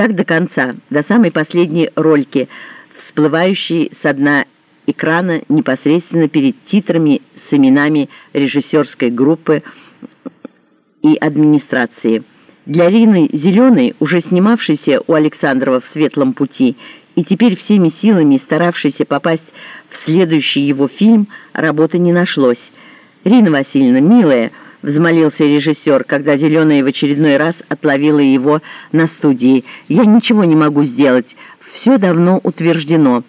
Так до конца, до самой последней рольки, всплывающей со дна экрана непосредственно перед титрами с именами режиссерской группы и администрации. Для Рины Зеленой, уже снимавшейся у Александрова в «Светлом пути», и теперь всеми силами старавшейся попасть в следующий его фильм, работы не нашлось. «Рина Васильевна, милая», — взмолился режиссер, когда «Зеленая» в очередной раз отловила его на студии, — «я ничего не могу сделать, все давно утверждено».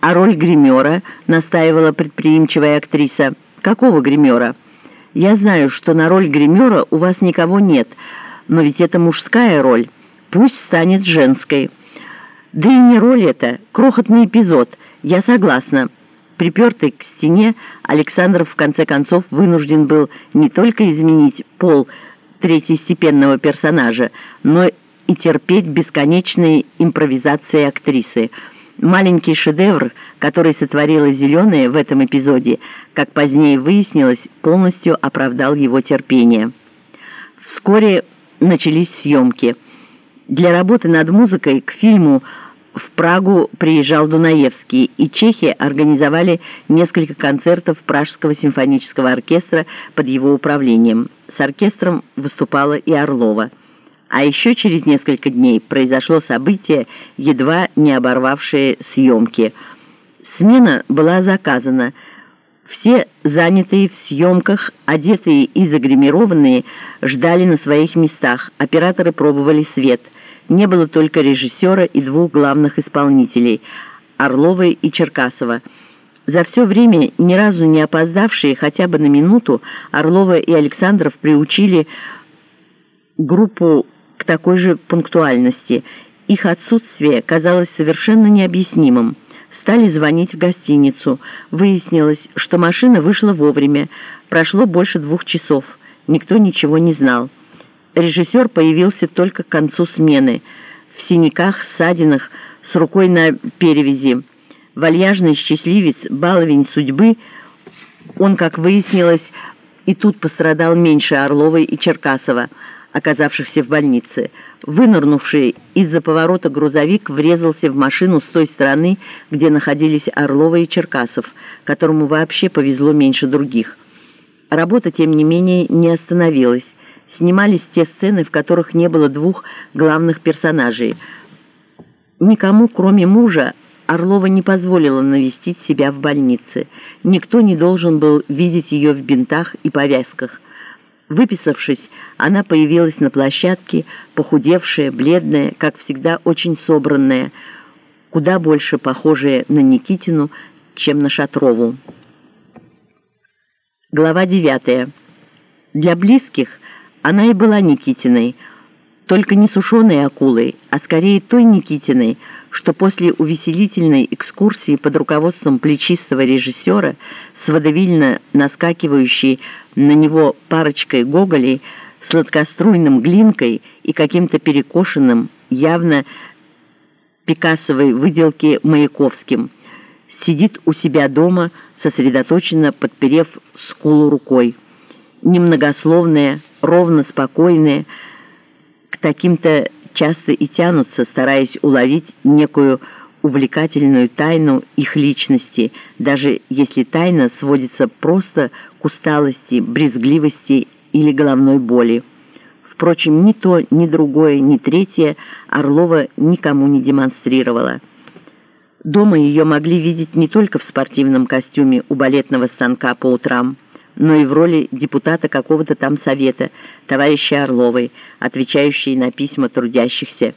А роль гримера настаивала предприимчивая актриса. «Какого гримера?» «Я знаю, что на роль гримера у вас никого нет, но ведь это мужская роль. Пусть станет женской». «Да и не роль это, крохотный эпизод. Я согласна». Припертый к стене, Александров в конце концов вынужден был не только изменить пол третьестепенного персонажа, но и терпеть бесконечные импровизации актрисы – Маленький шедевр, который сотворила «Зеленая» в этом эпизоде, как позднее выяснилось, полностью оправдал его терпение. Вскоре начались съемки. Для работы над музыкой к фильму в Прагу приезжал Дунаевский, и чехи организовали несколько концертов Пражского симфонического оркестра под его управлением. С оркестром выступала и Орлова. А еще через несколько дней произошло событие, едва не оборвавшее съемки. Смена была заказана. Все занятые в съемках, одетые и загримированные, ждали на своих местах. Операторы пробовали свет. Не было только режиссера и двух главных исполнителей – Орловой и Черкасова. За все время, ни разу не опоздавшие хотя бы на минуту, Орлова и Александров приучили группу к такой же пунктуальности. Их отсутствие казалось совершенно необъяснимым. Стали звонить в гостиницу. Выяснилось, что машина вышла вовремя. Прошло больше двух часов. Никто ничего не знал. Режиссер появился только к концу смены. В синяках, ссадинах, с рукой на перевязи. Вальяжный счастливец, баловень судьбы, он, как выяснилось, и тут пострадал меньше Орловой и Черкасова – оказавшихся в больнице. Вынырнувший из-за поворота грузовик врезался в машину с той стороны, где находились Орлова и Черкасов, которому вообще повезло меньше других. Работа, тем не менее, не остановилась. Снимались те сцены, в которых не было двух главных персонажей. Никому, кроме мужа, Орлова не позволила навестить себя в больнице. Никто не должен был видеть ее в бинтах и повязках. Выписавшись, она появилась на площадке, похудевшая, бледная, как всегда очень собранная, куда больше похожая на Никитину, чем на Шатрову. Глава 9. Для близких она и была Никитиной, только не сушеной акулой, а скорее той Никитиной, что после увеселительной экскурсии под руководством плечистого режиссера с водовильно наскакивающей на него парочкой гоголей, сладкоструйным глинкой и каким-то перекошенным, явно пикассовой выделки Маяковским, сидит у себя дома, сосредоточенно подперев скулу рукой. Немногословная, ровно спокойная, к таким-то часто и тянутся, стараясь уловить некую увлекательную тайну их личности, даже если тайна сводится просто к усталости, брезгливости или головной боли. Впрочем, ни то, ни другое, ни третье Орлова никому не демонстрировала. Дома ее могли видеть не только в спортивном костюме у балетного станка по утрам, но и в роли депутата какого-то там совета, товарища Орловой, отвечающей на письма трудящихся.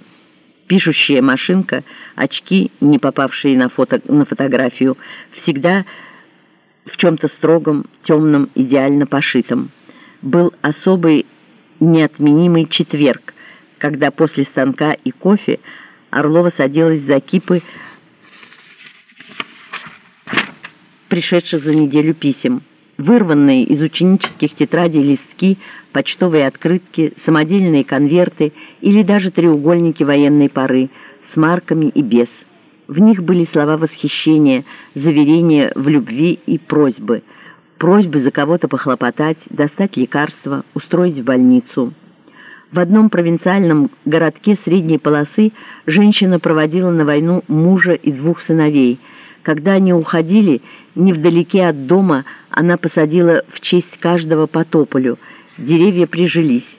Пишущая машинка, очки, не попавшие на, фото, на фотографию, всегда в чем-то строгом, темном, идеально пошитом. Был особый неотменимый четверг, когда после станка и кофе Орлова садилась за кипы пришедших за неделю писем вырванные из ученических тетрадей листки, почтовые открытки, самодельные конверты или даже треугольники военной поры с марками и без. В них были слова восхищения, заверения в любви и просьбы. Просьбы за кого-то похлопотать, достать лекарства, устроить в больницу. В одном провинциальном городке средней полосы женщина проводила на войну мужа и двух сыновей. Когда они уходили, невдалеке от дома она посадила в честь каждого по тополю. Деревья прижились.